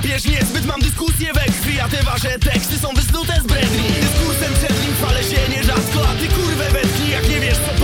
Łapiesz niezbyt, mam dyskusję we a te wasze teksty są wysnute z bredni. Dyskursem przed nim fale się nierzadko, a ty kurwę wetknij jak nie wiesz co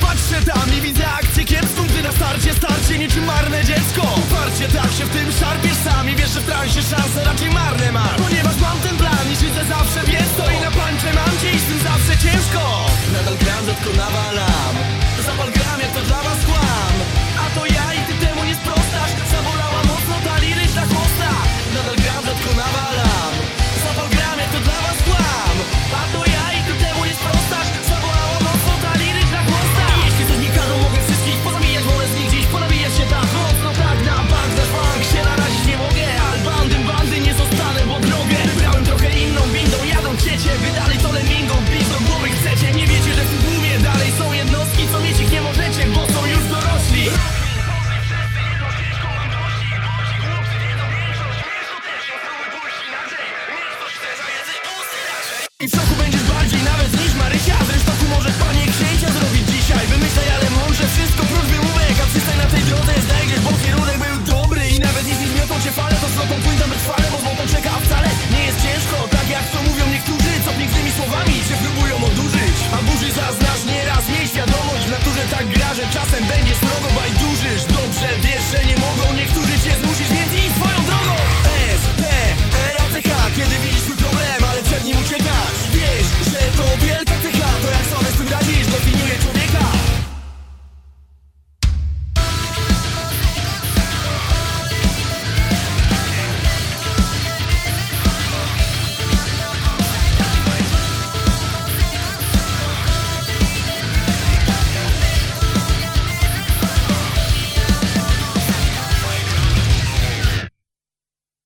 Patrzę tam i widzę akcję kiepską Gdy na starcie starcie niczym marne dziecko. Uparcie tak się w tym szarpiesz sami Wiesz, że w transie szanse raczej marne masz. Ponieważ mam ten plan i siedzę zawsze w to I na pańcze mam cię i z tym zawsze ciężko. Nadal gram, rzadko nawalam